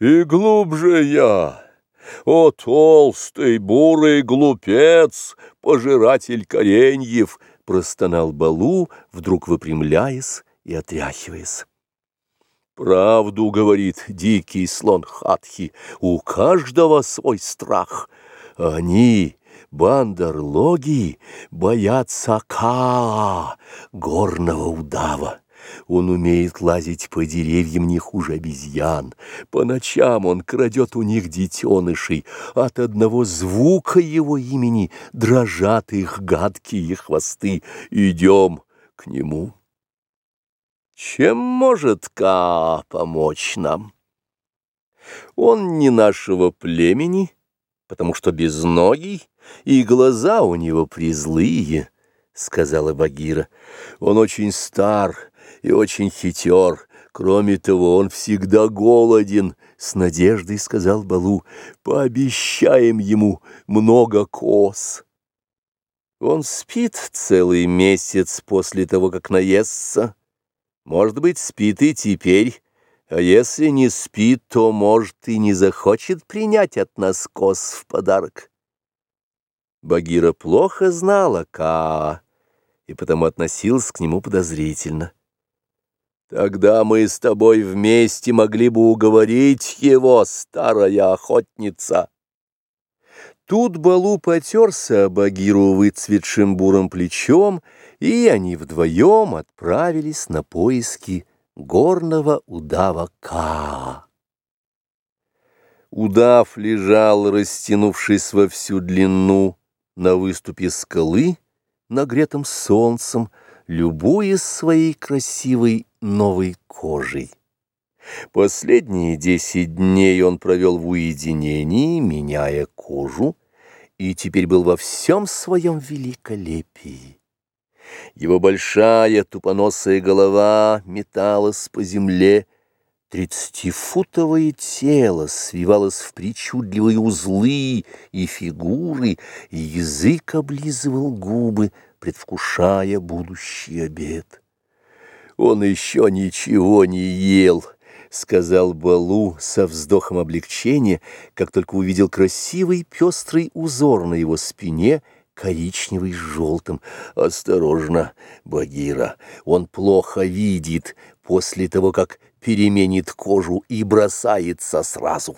И глубже я, о толстый бурый глупец, пожиратель кореньев, простонал Балу, вдруг выпрямляясь и отряхиваясь. Правду говорит дикий слон Хатхи, у каждого свой страх. Они, бандерлоги, боятся Каа, горного удава. Он умеет лазить по деревьям не хуже обезьян. По ночам он крадет у них детенышей. От одного звука его имени дрожат их гадкие хвосты. Идем к нему. Чем может Ка помочь нам? Он не нашего племени, потому что безногий, и глаза у него призлые, — сказала Багира. Он очень стар и очень хитер. Кроме того, он всегда голоден, — с надеждой сказал Балу. Пообещаем ему много коз. Он спит целый месяц после того, как наестся. Может быть, спит и теперь, а если не спит, то, может, и не захочет принять от нас коз в подарок. Багира плохо знала Каа и потому относился к нему подозрительно. Тогда мы с тобой вместе могли бы уговорить его, старая охотница. Тут Балу потерся Багиру выцветшим бурым плечом, и они вдвоем отправились на поиски горного удава Ка. Удав лежал, растянувшись во всю длину, на выступе скалы, нагретым солнцем, любуясь своей красивой новой кожей. Последние десять дней он провел в уединении, меняя кожу, и теперь был во всем своем великолепии. Его большая тупоносая голова металась по земле, тридцатифутовое тело свивалось в причудливые узлы и фигуры, и язык облизывал губы, предвкушая будущий обед. Он еще ничего не ел, — сказал Балу со вздохом облегчения, как только увидел красивый пестрый узор на его спине, коричневый с желтым. Осторожно, Багира, он плохо видит после того, как переменит кожу и бросается сразу.